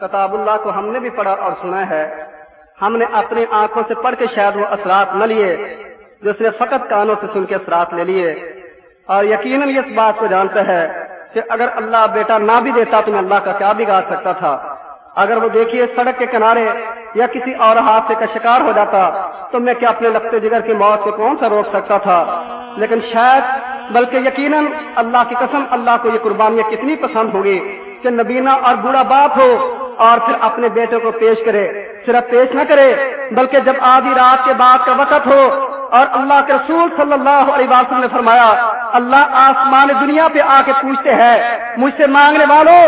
کتاب اللہ کو ہم نے بھی پڑھا اور سنا ہے۔ ہم نے اپنی آنکھوں سے پڑھ کے شاید وہ اثرات نہ لیے، جو اس نے فقط کانوں سے سن کے اثرات لے لیے۔ اور یقیناً یہ اس بات کو جانتا ہے کہ اگر اللہ بیٹا نہ بھی دیتا تو میں اللہ کا کیا بگاڑ سکتا تھا؟ اگر وہ دیکھیے سڑک کے کنارے یا کسی اور حادثے کا شکار ہو جاتا تو میں کیا اپنے لگتے جگر کی موت کو کون سا روک سکتا تھا؟ لیکن شاید، بلکہ یقیناً اللہ کی قسم اللہ کو یہ قربانیاں کتنی پسند ہوگی کہ نبینا اور بوڑھا باپ ہو۔ اور پھر اپنے بیٹے کو پیش کرے، صرف پیش نہ کرے، بلکہ جب آدھی رات کے بعد کا وقت ہو اور اللہ کے رسول صلی اللہ علیہ وسلم نے فرمایا، اللہ آسمان دنیا پہ آ کے پوچھتے ہیں، مجھ سے مانگنے والوں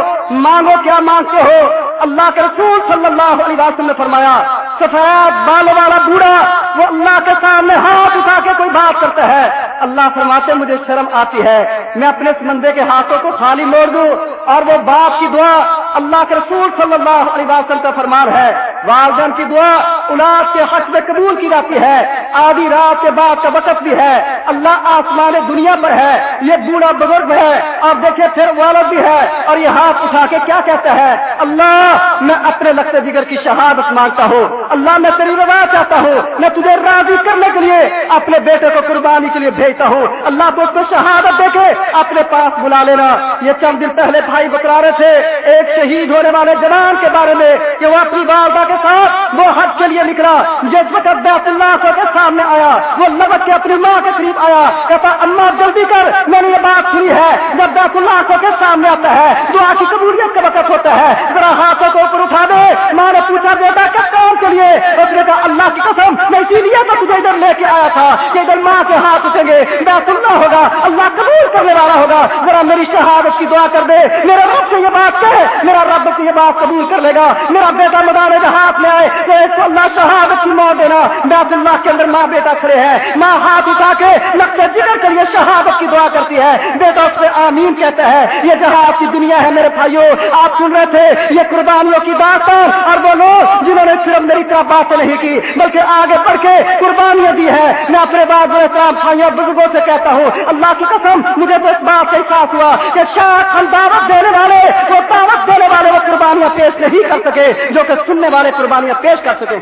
مانگو کیا مانگتے ہو؟ اللہ کے رسول صلی اللہ علیہ وسلم نے فرمایا، سفید بالوں والا بوڑھا، وہ اللہ کے سامنے ہاتھ اٹھا کے کوئی بات کرتا ہے۔ اللہ فرماتے، مجھے شرم آتی ہے، میں اپنے اس بندے کے ہاتھوں کو خالی موڑ دوں اور وہ باپ کی دعا اللہ کے رسول صلی اللہ علیہ وسلم کا فرمان ہے، والدین کی دعا اولاد کے حق میں قبول کی جاتی ہے، آدھی رات کے بعد کا وقت بھی ہے، اللہ آسمان دنیا پر ہے، یہ بوڑھا بزرگ ہے اور دیکھیں پھر والد بھی ہے، اور یہ ہاتھ اٹھا کے کیا کہتا ہے؟ اللہ، میں اپنے لقت جگر کی شہادت مانگتا ہوں، اللہ، میں تیری روا چاہتا ہوں، میں تجھے راضی کرنے کے لیے اپنے بیٹے کو قربانی کے لیے بھیجتا ہوں۔ اللہ، تو اس کو شہادت دے کے اپنے پاس بلا لینا۔ یہ چند دن پہلے بھائی بکرا رہے تھے، ایک شہید ہونے والے جوان کے بارے میں کہ وہ اپنی والدہ کے ساتھ وہ حج کے لیے نکلا۔ جس وقت بیت اللہ کے سامنے آیا، وہ لبک کے اپنی ماں کے قریب آیا، کہتا، اما، جلدی کر، میں نے یہ بات سنی ہے۔ جب بیت اللہ کے سامنے آتا ہے، دعا کی قبولیت کا وقت ہوتا ہے۔ ذرا ہاتھوں کو اوپر اٹھا دے۔ ماں نے پوچھا، بیٹا، کب کام کے لیے؟ اس نے کہا، اللہ کی قسم، میں اسی لیے تو تجھے ادھر لے کے آیا تھا کہ ادھر ماں کے ہاتھ اٹھیں گے۔ بیت اللہ ہوگا، اللہ قبول کرنے والا ہوگا۔ ذرا میری شہادت کی دعا کر دے۔ میرے رب سے یہ بات کہ میرا رب یہ بات قبول کر لے گا۔ میرا بیٹا مدان ہاتھ میں آئے تو ایک اللہ شہادت کی موت دینا۔ بیت اللہ کے اندر ماں بیٹا کھڑے ہیں۔ ماں ہاتھ اٹھا کے لگتے جگر کر یہ شہادت کی دعا کرتی ہے۔ بیٹا اس پہ آمین کہتا ہے۔ یہ جہاد کی دنیا ہے میرے بھائیوں آپ سن رہے تھے، یہ قربانیوں کی بات اور وہ لوگ جنہوں نے صرف میری طرح باتیں نہیں کی، بلکہ آگے بڑھ کے قربانیاں دی ہے میں اپنے بعد احترام بھائیوں، بزرگوں سے کہتا ہوں، اللہ کی قسم، مجھے تو اس بات سے احساس ہوا کہ شاید ہم دعوت دینے والے، وہ دعوت دینے والے وہ قربانیاں پیش نہیں کر سکے جو کہ سننے والے قربانیاں پیش کر سکے۔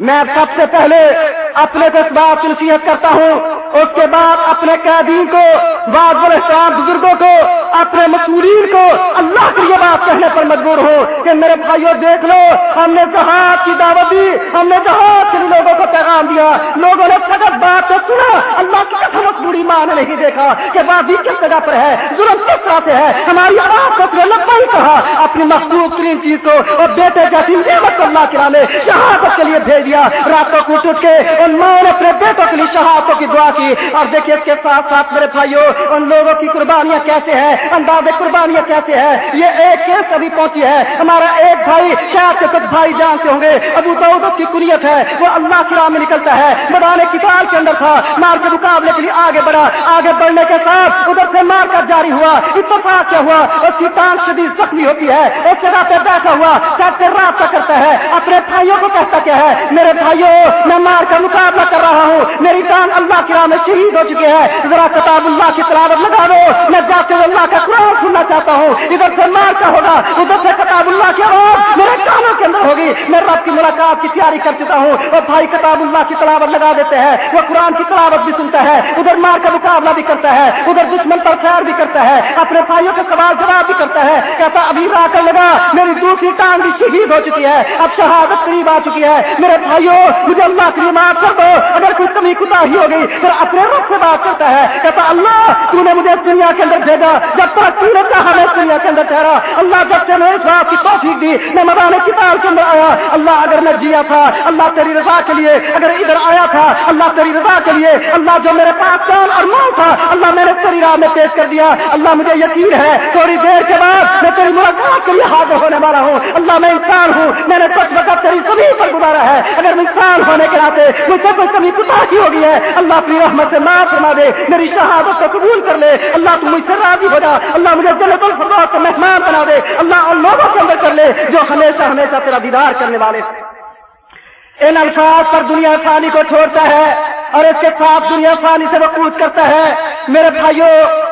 میں سب سے پہلے اپنے کو اس بات کی نصیحت کرتا ہوں، اس کے بعد اپنے قیدین کو بعض احترام بزرگوں کو، اپنے مسئولین کو اللہ کی یہ بات کہنے پر مجبور ہوں کہ میرے بھائیوں دیکھ لو، ہم نے جہاد کی دعوت دی، ہم نے جہاد کے لوگوں کو پیغام دیا، لوگوں نے فقط بات کو سنا، اللہ کی قسم اس ماں نے نہیں دیکھا کہ بادی کس جگہ پر ہے، ظلم کس طرح سے ہے، ہماری آواز کو اپنے ہی کہا، اپنی مخصوص ترین چیز کو، اور بیٹے جیسی نعمت اللہ کے نے شہادت کے لیے بھیج دیا، راتوں کو اٹھ کے ان ماں نے اپنے بیٹوں کے لیے شہادتوں کی دعا کی۔ اور دیکھیے اس کے ساتھ ساتھ میرے بھائیوں ان لوگوں کی قربانیاں کیسے ہیں؟ انداز قربانیاں کیسے ہیں؟ یہ ایک کیس ابھی پہنچی ہے۔ ہمارا ایک بھائی شاید کے کچھ بھائی جانتے ہوں گے۔ ابو تو کی کنیت ہے، وہ اللہ کی راہ میں نکلتا ہے۔ میدان کتاب کے اندر تھا۔ مار کے مقابلے کے لیے آگے بڑھا۔ آگے بڑھنے کے ساتھ ادھر سے مار کر جاری ہوا۔ اتفاق کیا ہوا؟ اس کی ٹانگ شدید زخمی ہوتی ہے۔ اس جگہ پہ بیٹھا ہوا سب سے رابطہ کرتا ہے۔ اپنے بھائیوں کو کہتا کیا ہے میرے بھائیوں میں مار کا مقابلہ کر رہا ہوں۔ میری ٹانگ اللہ کی راہ میں شہید ہو چکی ہے۔ ذرا کتاب اللہ کی تلاوت لگا دو۔ میں جاتے اللہ کا قرآن سننا چاہتا ہوں۔ ادھر سے مار کا ہوگا، ادھر سے کتاب اللہ کی آواز میرے کانوں کے اندر ہوگی۔ میں رب کی ملاقات کی تیاری کر چکا ہوں اور بھائی کتاب اللہ کی تلاوت لگا دیتے ہیں۔ وہ قرآن کی تلاوت بھی سنتا ہے۔ ادھر مار کا مقابلہ بھی کرتا ہے۔ ادھر دشمن پر خیر بھی کرتا ہے۔ اپنے بھائیوں کے سوال جواب بھی کرتا ہے۔ کہتا، ابھی آ کر لگا۔ میری دوسری ٹانگ بھی شہید ہو چکی ہے۔ اب شہادت قریب آ چکی ہے۔ میرے بھائیوں مجھے اللہ کی معاف کر دو۔ اگر کوئی کمی کتا ہی ہوگی، پھر اپنے رب سے بات کرتا ہے۔ کہتا اللہ، تو نے مجھے دنیا کے اندر بھیجا۔ جب تک تو نے کہا میں دنیا کے اندر ٹھہرا، اللہ، جب سے میں اس بات کی توفیق دی، میں مدان کتاب کے اندر آیا۔ اللہ، اگر میں جیا تھا، اللہ تیری رضا کے لیے، اگر ادھر آیا تھا، اللہ تیری رضا کے لیے، اللہ، جو میرے پاس جان اور مال تھا، اللہ، میں نے تیری راہ میں پیش کر دیا۔ اللہ، مجھے یقین ہے، تھوڑی دیر کے بعد میں تیری ملاقات کے لیے حاضر ہونے والا ہوں۔ اللہ، میں انسان ہوں، میں نے کچھ وقت تیری زمین پر گزارا ہے۔ اگر میں انسان ہونے کے ناطے مجھ سے کچھ کمی کتا کی ہوگی ہے، اللہ اپنی رحمت سے معاف فرما دے، میری شہادت کو قبول کر لے۔ اللہ تم مجھ سے راضی ہو جا۔ اللہ مجھے جنت الفردوس کا مہمان بنا دے۔ اللہ ان لوگوں کو اندر کر لے جو ہمیشہ ہمیشہ تیرا دیدار کرنے والے۔ ان الفاظ پر دنیا فانی کو چھوڑتا ہے۔ اور اس کے ساتھ دنیا فانی سے وہ کرتا ہے۔ میرے بھائیوں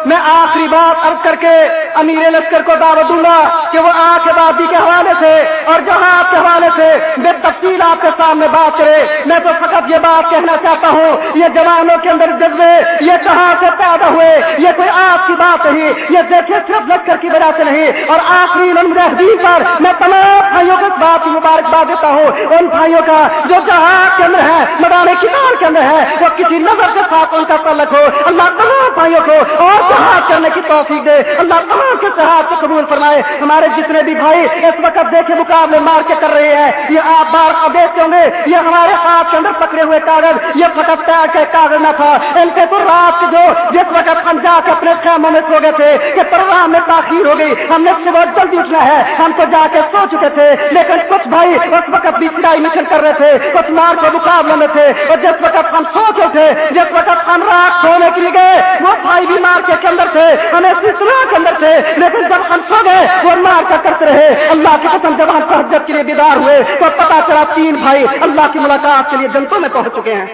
میں آخری بات ارد کر کے امیر لشکر کو دعوت دوں گا کہ وہ آگ آبادی کے حوالے سے اور جہاں آپ کے حوالے سے بے تفصیل آپ کے سامنے بات کرے۔ میں تو فقط یہ بات کہنا چاہتا ہوں، یہ جوانوں کے اندر جذبے، یہ کہاں سے پیدا ہوئے، یہ کوئی آپ کی بات نہیں، یہ دیکھے صرف لشکر کی وجہ سے نہیں۔ اور آخری حدیث پر میں تمام بھائیوں کو اس بات کی مبارکباد دیتا ہوں، ان بھائیوں کا جو جہاں کے اندر ہے مدان کتاب کے اندر ہے وہ کسی نظر کے ساتھ ان کا تعلق ہو، اللہ تمام بھائیوں کو اور جہاں کرنے کی توفیق دے۔ اللہ تمام کے صحت کو قبول فرمائے۔ ہمارے جتنے بھی بھائی اس وقت دیکھے مقابلے مار کے کر رہے ہیں، یہ آپ بار دیکھتے ہوں گے، یہ ہمارے ہاتھ کے اندر پکڑے ہوئے کاغذ، یہ فقط پیر کے کاغذ نہ تھا۔ ان کے تو رات جو جس وقت ہم جا کے اپنے خیموں میں سو گئے تھے، کہ پروگرام میں تاخیر ہو گئی۔ ہم نے صبح جلدی اٹھنا ہے، ہم تو جا کے سو چکے تھے، لیکن کچھ بھائی اس وقت بھی چڑائی مشن کر رہے تھے، کچھ مار کے مقابلے میں تھے۔ اور جس وقت ہم سو چکے تھے جس وقت ہم رات سونے کے لیے گئے، وہ بھائی بھی مار کے اندر تھے، ہمیں سلسلہ کے اندر تھے، لیکن جب ہم سو گئے، وہ مار کا کرتے رہے۔ اللہ کی قسم، جب ہم تہجد کے لیے بیدار ہوئے، تو پتا چلا تین بھائی اللہ کی ملاقات کے لیے جنتوں میں پہنچ چکے ہیں۔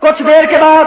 کچھ دیر کے بعد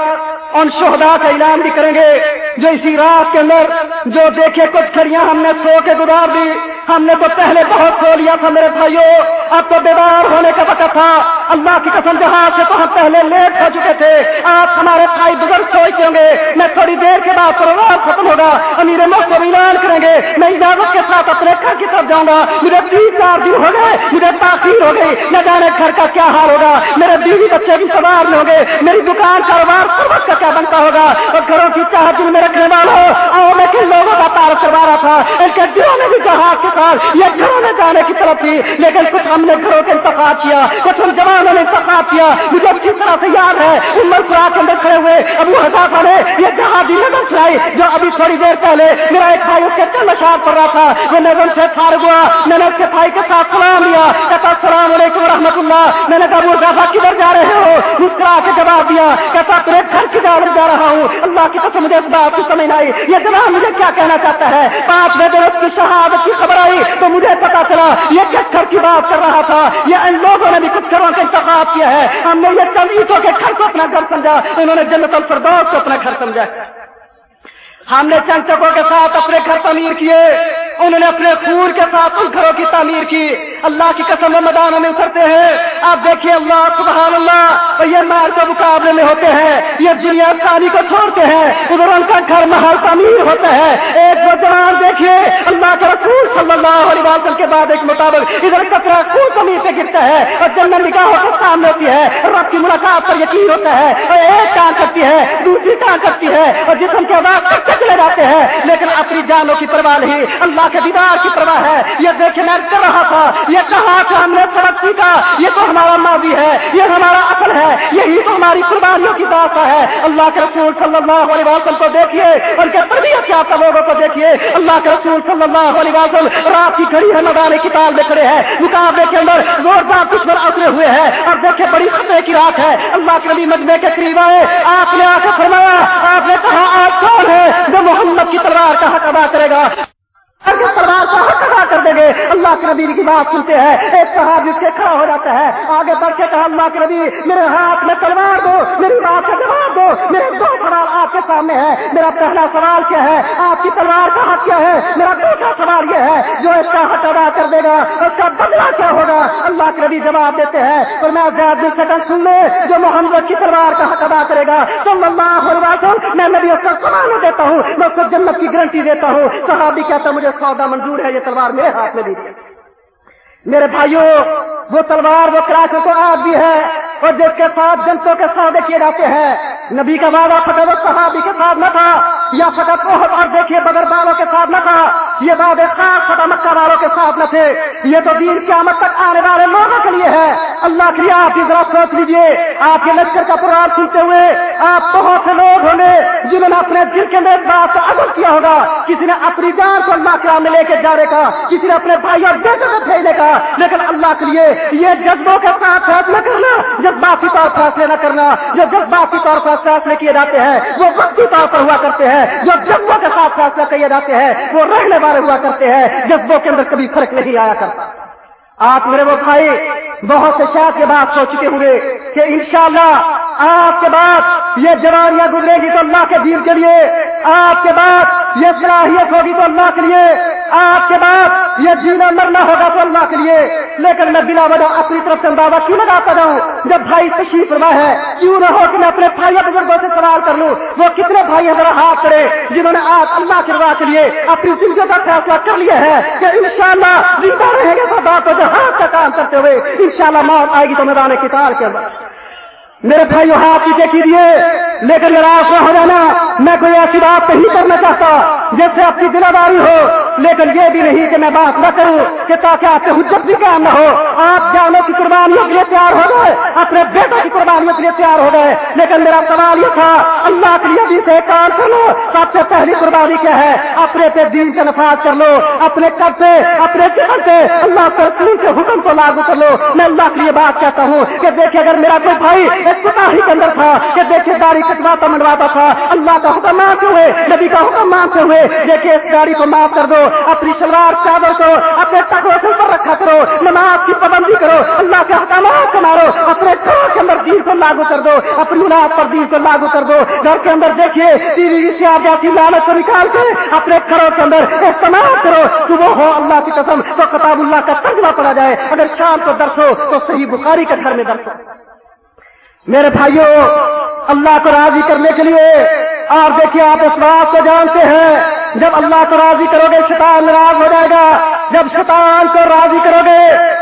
ان شہدا کا اعلان بھی کریں گے، جو اسی رات کے اندر جو دیکھے کچھ کھڑیاں ہم نے سو کے گزار دی۔ ہم نے تو پہلے بہت سو لیا تھا میرے بھائیوں اب تو بیدار ہونے کا وقت تھا۔ اللہ کی قسم، جہاں سے تو ہم پہلے لیٹ ہو چکے تھے، آپ ہمارے بھائی بزرگ سوچتے ہوں گے؟ میں تھوڑی دیر کے بعد پروگرام ختم ہوگا، امیر مفت اعلان کریں گے۔ میں اجازت کے ساتھ اپنے گھر کی طرف جاؤں گا۔ مجھے تین چار دن ہو گئے، مجھے تاخیر ہو گئی، نہ جانے گھر کا کیا حال ہوگا۔ میرے بیوی بچے بھی سوار میں ہوں گے میری دکان، کاروبار سبق کا کیا بنتا ہوگا؟ اور گھروں کی چاہت دل میں رکھنے والوں اور میں کن لوگوں کا تعارف کروا رہا تھا، ان کے دلوں میں بھی جہاز کے ساتھ یہ گھروں میں جانے کی طرف تھی لیکن کچھ ہم نے گھروں کے انتخاب کیا، کچھ ہم جوانوں نے انتخاب کیا، مجھے اچھی طرح سے یاد ہے عمر پورا کے اندر کھڑے ہوئے، ابو حضافہ نے یہ جہازی نظر چلائی جو ابھی تھوڑی دیر پہلے میرا ایک بھائی اس کے کل اشار پڑ رہا تھا، وہ نظر سے فارغ ہوا، میں نے اس کے بھائی کے ساتھ سلام لیا، کہتا، السلام علیکم ورحمۃ اللہ. میں نے کہا، ابو حضافہ کدھر جا رہے ہو؟ مسکرا کے جواب دیا، کہتا تیرے گھر کی جانب جا رہا ہوں۔ اللہ کی قسم مجھے اس بات کی سمجھ آئی یہ جناب مجھے کیا کہنا چاہتا ہے؟ پانچ بجے اس کی شہادت کی خبر آئی تو مجھے پتا چلا، یہ کس گھر کی بات کر رہا تھا؟ یہ ان لوگوں نے بھی کچھ گھروں کا انتخاب کیا ہے۔ ہم نے یہ چند کے گھر کو اپنا گھر سمجھا، انہوں نے جنت الفردوس کو اپنا گھر سمجھا۔ ہم نے چنچکوں کے ساتھ اپنے گھر تعمیر کیے۔ انہوں نے اپنے خون کے ساتھ ان گھروں کی تعمیر کی۔ اللہ کی قسم میں میدانوں میں اترتے ہیں۔ آپ دیکھیے اللہ، سبحان اللہ۔ اور یہ مار کے مقابلے میں ہوتے ہیں۔ یہ دنیا پانی کو چھوڑتے ہیں۔ ادھر ان کا گھر محل تعمیر ہوتا ہے۔ ایک وہ جوان دیکھیے اللہ کے رسول صلی اللہ علیہ وسلم کے بعد ایک مطابق ادھر کچرا خون زمین سے گرتا ہے اور جنگل نگاہ کے سامنے ہوتی ہے، رب کی ملاقات پر یقین ہوتا ہے اور ایک کام کرتی ہے، دوسری کام کرتی ہے اور جسم کے بعد چلے جاتے ہیں۔ لیکن اپنی جانوں کی پرواہ نہیں، اللہ کے دیدار کی پرواہ ہے۔ یہ دیکھے میں کر رہا تھا، یہ کہا کہ ہم نے سڑک سیکھا یہ تو ہمارا ماضی ہے، یہ ہمارا اصل ہے، یہی تو ہماری قربانیوں کی بات ہے۔ اللہ کے رسول صلی اللہ علیہ وسلم کو دیکھیے، ان کے تربیت یافتہ لوگوں کو دیکھیے۔ اللہ کے رسول صلی اللہ علیہ وسلم رات کی گھڑی ہے میدان کی تال میں کھڑے ہیں۔ مقابلے کے اندر زوردار دشمن اترے ہوئے ہیں۔ اور دیکھے بڑی خطرے کی رات ہے۔ اللہ کے نبی مجمے کے قریب آئے۔ آپ نے آ کے فرمایا، آپ نے کہا، آپ کون ہے جو محمد کی تلوار کا حق ادا کرے گا۔ تلوار کا حق ادا کر دیں گے، اللہ کے نبی کی بات سنتے ہیں، ایک صحابی اس کے کھڑا ہو جاتا ہے، آگے بڑھ کے کہا، اللہ کے نبی، میرے ہاتھ میں تلوار دو، میری بات کا جواب دو، میرے دو سوال آپ کے سامنے ہے میرا پہلا سوال کیا ہے؟ آپ کی تلوار کا حق کیا ہے؟ میرا دوسرا سوال یہ ہے، جو اس کا حق ادا کر دے گا، اس کا بدلا کیا ہوگا؟ اللہ کے نبی جواب دیتے ہیں اور میں زیادہ دل سے سن لے، جو محمد کی تلوار کا حق ادا کرے گا۔ تو اللہ میں نبی اس کا سوال دیتا ہوں، میں اس کو جنت کی گارنٹی دیتا ہوں۔ صحابی کہتا مجھے یہ سودا منظور ہے، یہ تلوار میرے ہاتھ میں دی میرے بھائیوں وہ تلوار، وہ کراشوں کو آج بھی ہے اور جس کے ساتھ جنتوں کے سودے کیے جاتے ہیں، نبی کا وعدہ فتح صحابی کے ساتھ نہ تھا، یا فتح کو اور دیکھیے بدر بالوں کے ساتھ نہ تھا۔ یہ وعدے خاص فتح مکہ والوں کے ساتھ نہ تھے۔ یہ تو دین قیامت تک آنے والے لوگوں کے لیے ہے۔ اللہ کے لیے آپ کی ذرا سوچ لیجیے آپ کے لشکر کا پروگرام سنتے ہوئے آپ بہت سے لوگ ہوں گے جنہوں نے اپنے دل کے اندر بات کا عدل کیا ہوگا۔ کسی نے اپنی جان کو اللہ کے میں لے کے جانے کا، کسی نے اپنے بھائی اور بیٹے سے بھیجنے کا۔ لیکن اللہ کے لیے یہ جذبوں کے ساتھ فیصلہ کرنا، جذباتی طور فیصلے نہ کرنا۔ جو جذباتی طور پر فیصلے کیے جاتے ہیں، وہ وقتی طور پر ہوا کرتے ہیں۔ جو جذبوں کے ساتھ فیصلہ کیے جاتے ہیں، وہ رہنے والے ہوا کرتے ہیں، جذبوں کے اندر کبھی فرق نہیں آیا کرتا۔ آپ میرے وہ بھائی، بہت سے شاید یہ بات سوچ چکے ہوئے کہ انشاءاللہ آپ کے بعد یہ جوانیاں گزرے گی تو اللہ کے دین کے لیے، آپ کے بعد یہ صلاحیت ہوگی تو اللہ کے لیے۔ آپ کے بعد یہ جینا مرنا ہوگا تو اللہ کے لیے. لیکن میں بلا وجہ اپنی طرف سے اندازہ کیوں لگاتا جاؤں؟ جب بھائی تشریف روا ہے کیوں نہ ہو کہ میں اپنے بھائی بزرگوں سے سوال کر لوں؟ وہ کتنے بھائی ذرا ہاتھ کرے جنہوں نے آج اللہ کے روا کے لیے اپنی زندگی کا فیصلہ کر لیا ہے کہ انشاءاللہ زندہ رہیں گے سب بات جو ہاتھ کا کام کرتے ہوئے. انشاءاللہ موت آئے گی تو میدان کتاب کے اندر. میرے بھائی ہاتھ پیچھے کیجیے لیکن ناراض نہ ہو جانا، میں کوئی ایسی بات نہیں کرنا چاہتا جس سے آپ کی دلا داری ہو لیکن یہ بھی نہیں کہ میں بات نہ کروں کہ تاکہ آپ سے حجت بھی کام نہ ہو۔ آپ جانوں کی قربانیوں کے لیے تیار ہو گئے، اپنے بیٹوں کی قربانیوں کے لیے تیار ہو گئے۔ لیکن میرا سوال یہ تھا، اللہ کے لیے بھی سے کام کر لو۔ سب سے پہلی قربانی کیا ہے؟ اپنے پہ دین کا نفاذ کر لو، اپنے قد پہ، اپنے چہر پہ۔ اللہ کے رسول کے حکم کو لاگو کر لو۔ میں اللہ کے لیے بات کہتا ہوں کہ دیکھیں اگر میرا کوئی بھائی ایک ہی کے اندر تھا، کہ دیکھیے، داڑھی کٹواتا منواتا تھا، اللہ کا حکم مانتے ہوئے، نبی کا حکم مانتے ہوئے، دیکھیے، اس گاڑی کو معاف کر دو۔ اپنی شلوار، چادر کو، اپنے ٹکڑوں سے اوپر رکھا کرو، نماز کی پابندی کرو، اللہ کے حکامات کو مارو، اپنے گھر کے اندر دین کو لاگو کر دو، اپنی اولاد پر دین کو لاگو کر دو، گھر کے اندر دیکھیے ٹی وی سے آپ جاتی لالچ کو نکال کے اپنے گھروں کے اندر استعمال کرو کہ وہ ہو اللہ کی قسم تو کتاب اللہ کا ترجمہ پڑا جائے، اگر شام کو درس ہو تو صحیح بخاری کے گھر میں درس ہو۔ میرے بھائیوں اللہ کو راضی کرنے کے لیے، آپ دیکھیے، آپ اس بات کو جانتے ہیں جب اللہ کو راضی کرو گے شیطان ناراض ہو جائے گا، جب شیطان کو راضی کرو گے،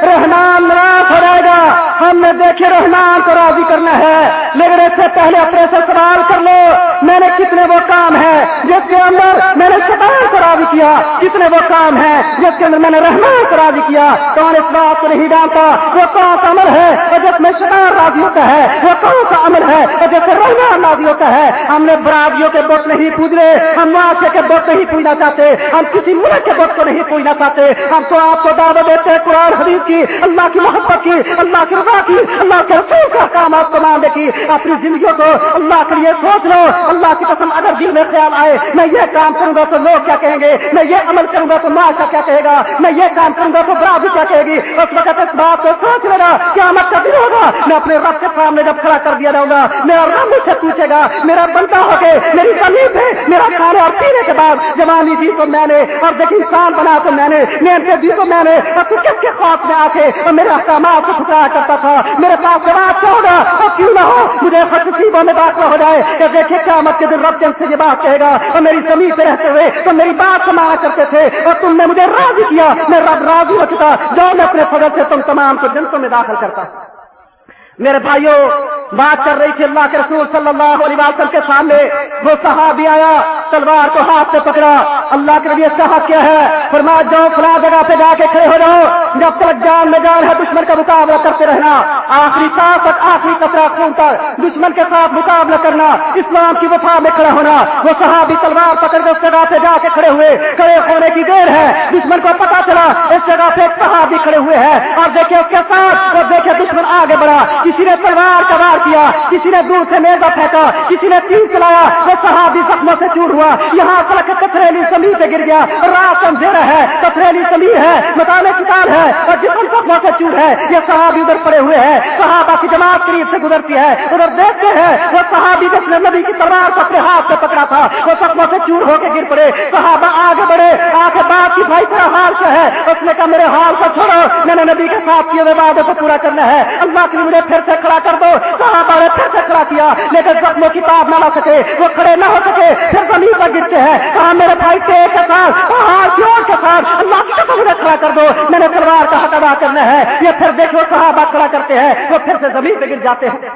رحمان ناراض ہو جائے گا ہم نے دیکھے رحمان کو راضی کرنا ہے لیکن اس سے پہلے اپنے سے سوال کر لو، میں نے کتنے وہ کام ہے جس کے اندر میں نے شیطان کو راضی کیا؟ کتنے وہ کام ہے جس کے اندر میں نے رحمان کو راضی کیا؟ کون اس بات کو نہیں جانتا؟ وہ کون سا عمل ہے اور جس میں شیطان راضی ہوتا ہے؟ وہ کون سا عمل ہے اور جیسے رحمان راضی ہوتا ہے؟ ہم نے برادریوں کے بت نہیں پوج رہے ہم معاشرے کے بت نہیں پوجنا چاہتے، ہم کسی ملک کے بت کو نہیں پوجنا چاہتے، ہم تو آپ کو دعوت دیتے ہیں قرآن حدیث کی، اللہ کی محبت کی، اللہ کی رضا کی اللہ کے رسول کا کام آپ کو ماننے کی اپنی زندگیوں کو اللہ کے لیے سوچ لو، اللہ کی قسم اگر دل میں خیال آئے، میں یہ کام کروں گا تو لوگ کیا کہیں گے؟ میں یہ عمل کروں گا تو معاشرہ کیا کہے گا؟ میں یہ کام کروں گا تو برادری کیا کہے گی؟ اس وقت اس بات کو سوچ لینا کیا مت کا ہوگا، میں اپنے رب کے سامنے جب کھڑا کر دیا جاؤں گا، میرا رب مجھ سے پوچھے گا، میرا بنتا ہو کے، میری زمین پہ میرا کھانے اور پینے کے بعد جوانی دی تو میں نے، اور دیکھ انسان بنا تو میں نے محنتیں دی تو میں نے اور تو کس کے خوف میں آ کے، اور میرے احکامات کو ٹھکرایا کرتا تھا میرے پاس جواب کیا ہوگا؟ اور کیوں نہ ہو؟ مجھے خوشیبوں میں بات نہ ہو جائے کہ دیکھے کیا مت کے دن رب جن سے یہ بات کہے گا، اور میری زمین پہ رہتے ہوئے تو میری بات سمانا کرتے تھے، اور تم نے مجھے راضی کیا۔ میں رب راضی ہو چکا، جو میں اپنے فضل سے تم تمام کو جنتوں میں داخل کرتا میرے بھائیوں بات کر رہی تھی اللہ کے رسول صلی اللہ علیہ وسلم کے سامنے۔ وہ صحابی آیا، تلوار کو ہاتھ سے پکڑا۔ اللہ کے لیے صاحب کیا ہے؟ فرما جاؤ فلاں جگہ پہ جا کے کھڑے ہو جاؤ، جب تک جان میں جان ہے، دشمن کا مقابلہ کرتے رہنا۔ آخری سانس تک آخری کچرا خون تک دشمن کے ساتھ مقابلہ کرنا، اسلام کی وفا میں کھڑا ہونا۔ وہ صحابی تلوار پکڑ کے اس جگہ پہ جا کے کھڑے ہوئے۔ کھڑے ہونے کی دیر ہے، دشمن کو پتا چلا، اس جگہ پہ ایک صحابی کھڑے ہوئے ہیں۔ اور دیکھیں اس کے ساتھ، اور دیکھیں دشمن آگے بڑھا۔ کسی نے تلوار کا وار کیا، کسی نے دور سے میزا پھینکا، کسی نے تیر چلایا، وہ صحابی زخموں سے چور ہوا۔ یہاں سڑک پتھریلی زمین سے گر گیا۔ رات اندھیرا ہے پتھریلی زمین ہے مکانے کتاب ہے اور جسم زخموں سے چور ہے۔ یہ صحابی ادھر پڑے ہوئے ہیں۔ صحابہ کی جماعت قریب سے گزرتی ہے۔ ادھر دیکھتے ہیں، وہ صحابی جس نے نبی کی تلوار کو اپنے ہاتھ سے پکڑا تھا، وہ زخموں سے چور ہو کے گر پڑے۔ صحابہ آگے بڑھے بات تیرا حال کیا ہے، اس نے کہا میرے حال کو چھوڑو، میں نے نبی کے ساتھ کیے ہوئے وعدے کو پورا کرنا ہے۔ اللہ کے مجھے پھر سے کھڑا کر دو۔ صحابہ نے پھر سے کھڑا کیا، لیکن زخموں کی تاب نہ لا سکے، وہ کھڑے نہ ہو سکے، پھر زمین پر گرتے ہیں۔ کہا، میرے بھائی ٹیک کے ساتھ، پہاڑ کی اور کے ساتھ، اللہ کی قسم مجھے کھڑا کر دو۔ میں نے تلوار کا حق ادا کرنا ہے۔ یہ پھر دیکھو صحابہ کھڑا کرتے ہیں، وہ پھر سے زمین پہ گر جاتے ہیں۔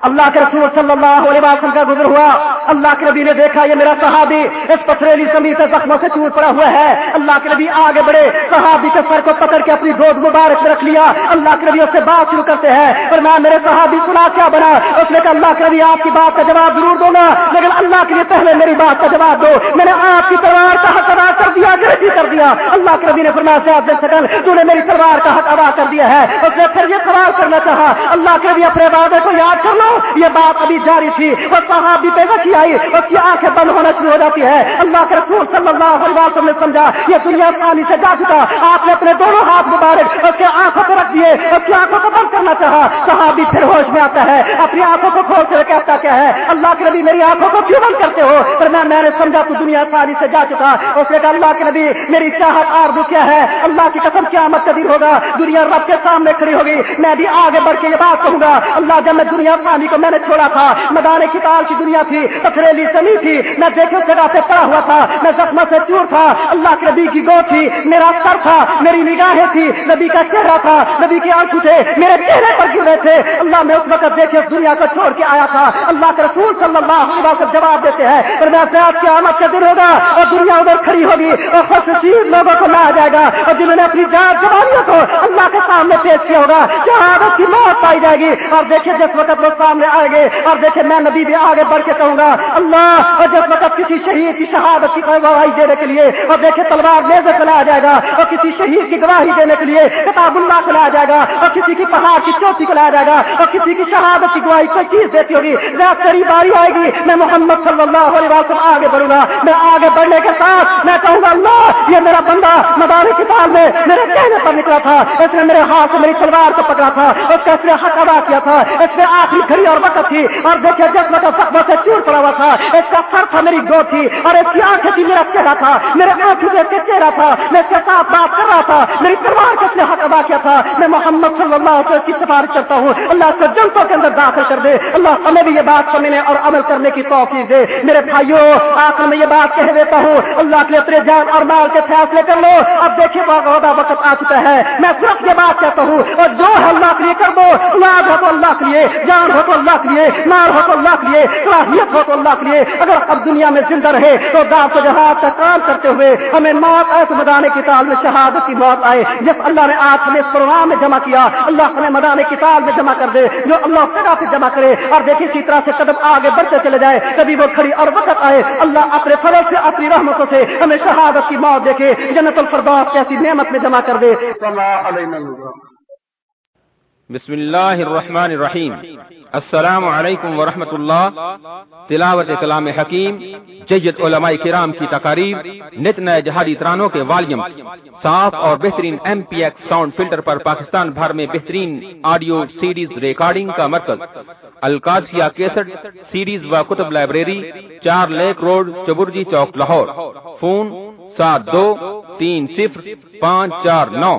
اللہ کے رسول صلی اللہ علیہ وسلم کا گزر ہوا۔ اللہ کے نبی نے دیکھا، یہ میرا صحابی اس پتھریلی زمین سے زخموں سے چور پڑا ہوا ہے۔ اللہ کے نبی آگے بڑھے، صحابی کے سر کو پکڑ کے اپنی گود مبارک میں رکھ لیا۔ اللہ کے نبی اس سے بات شروع کرتے ہیں۔ اور میں میرے صحابی، سنا کیا بنا؟ اس نے کہا، اللہ کے نبی، آپ کی بات کا جواب ضرور دوں گا لیکن اللہ کے لیے پہلے میری بات کا جواب دو۔ میں نے آپ کی تلوار کا حق ادا کر دیا گرفی کر دیا۔ اللہ کے نبی نے فرمایا سے آپ سکل، تو نے میری تلوار کا حق ادا کر دیا ہے۔ اس نے پھر یہ سوال کرنا چاہا۔ اللہ کے نبی اپنے وعدے کو یاد کر یہ بات ابھی جاری تھی اور صحابی بے وقی آئی اس کی آنکھیں بند ہونا شروع ہو جاتی ہے۔ اللہ کے رسول صلی اللہ علیہ وسلم نے سمجھا، یہ دنیا پانی سے جا چکا۔ آپ نے اپنے دونوں ہاتھ مبارک اس کے آنکھوں کو رکھ دیے اس کی آنکھوں کو بند کرنا چاہا صحابی پھر ہوش میں آتا ہے؟ اپنی آنکھوں کو کھول کر کہتا کیا ہے؟ اللہ کے نبی میری آنکھوں کو کیوں بند کرتے ہو؟ پر میں میں نے سمجھا تو دنیا ساری سے جا چکا۔ اس نے کہا، اللہ کے نبی، میری چاہت آرزو کیا ہے؟ اللہ کی قسم کیا مت قدیر ہوگا۔ دنیا رب کے سامنے کھڑی ہوگی۔ میں بھی آگے بڑھ کے یہ بات کہوں گا۔ اللہ جب میں دنیا پانی کو میں نے چھوڑا تھا، میدان کتاب کی دنیا تھی، پتھریلی زمین تھی، میں دیکھے جگہ سے پڑا ہوا تھا، میں زخموں سے چور تھا۔ اللہ کے نبی کی گو تھی، میرا سر تھا، میری نگاہیں تھی۔ نبی کا چہرہ تھا، نبی کے آنکھوں تھے، میرے چہرے پر گرے تھے؟ اللہ میں اس وقت دیکھے، اس دنیا کو چھوڑ کے آیا تھا۔ اللہ کے رسول صلی اللہ علیہ وسلم جواب دیتے ہیں، پر میں کی آمد کا دن ہوگا اور دنیا ادھر کھڑی ہوگی اور خوش نصیب لوگوں کو لایا جائے گا۔ اور جنہوں نے اپنی جان جوانیوں کو اللہ کے سامنے پیش کیا ہوگا، شہادت کی موت پائی جائے گی۔ اور دیکھیں، جس وقت وہ سامنے آئے گے، اور دیکھیں، میں نبی بھی آگے بڑھ کے کہوں گا، اللہ، اور جس وقت کسی شہید کی شہادت کی گواہی دینے کے لیے، اور دیکھیں، تلوار لے کر چلایا جائے گا، اور کسی شہید کی گواہی دینے کے لیے، کتاب اللہ کو لایا جائے گا، اور کسی کی پہاڑ کی چوٹی کو لایا جائے گا اور کسی کی شہادت کی گواہی کوئی چیز دیتی ہوگی جب تیری باری آئے گی، میں محمد صلی اللہ علیہ وسلم آگے بڑھوں گا، میں آگے بڑھنے کے ساتھ میں کہوں گا، اللہ، یہ میرا بندہ مدار کی تال میں میرے کہنے پر نکلا تھا، اس نے میرے ہاتھ سے میری تلوار کو پکڑا تھا، اس کا اس نے حق ادا کیا تھا، اس میں آخری کھڑی اور وقت تھی، اور دیکھے جس وقت سخبوں سے چور پڑا ہوا تھا، اس کا سر تھا میری گو تھی، اور اس کی آنکھیں تھی میرا چہرہ تھا، میرے آنکھوں سے چہرہ تھا، میں اس کے ساتھ بات کر رہا تھا، میری تلوار کو اس نے حق ادا کیا تھا، میں محمد صلی اللہ علیہ وسلم کی سفارش کرتا ہوں، اللہ کو جنتوں کے اندر داخل کر دے۔ اللہ ہمیں بھی یہ بات سمجھنے اور عمل کرنے کی توفیق دے۔ میرے بھائیوں آخر میں یہ بات کہہ دیتا ہوں، اللہ کے اپنے جان اور مال کے فیصلے کر لو۔ اب دیکھیے، وقت آ چکا ہے۔ میں صرف یہ بات کہتا ہوں، اور جو اللہ کے لیے کر دو۔ لاد ہو تو اللہ کے لیے، جان ہو تو اللہ کے لیے، مال ہو تو اللہ کے لیے، صلاحیت ہو تو اللہ کے لیے۔ اگر اب دنیا میں زندہ رہے، تو داد و جہاد کا کام کرتے ہوئے ہمیں موت ایسے مدانے کی تال میں شہادت کی موت آئے۔ جس اللہ نے آج ہمیں اس پروگرام میں جمع کیا، اللہ ہمیں میدان کتاب میں جمع کر دے، جو اللہ سگا سے جمع کرے اور دیکھیے اسی طرح سے قدم آگے بڑھتے چلے جائے۔ کبھی وہ کھڑی اور وقت آئے۔ اللہ اپنے فضل سے، اپنی رحمتوں سے ہمیں شہادت کی موت دیکھے، جنت الفردوس کیسی نعمت میں جمع کر دے۔ بسم اللہ الرحمن الرحیم السلام علیکم ورحمۃ اللہ تلاوت کلام حکیم جید علماء کرام کی تقاریب نت نئے جہادی ترانوں کے والیوم صاف اور بہترین M P X sound filter پر پاکستان بھر میں بہترین آڈیو سیڈیز ریکارڈنگ کا مرکز القاسیہ کیسٹ سیڈیز و کتب لائبریری چار لیک روڈ چبرجی چوک لاہور فون سات دو تین صفر پانچ چار نو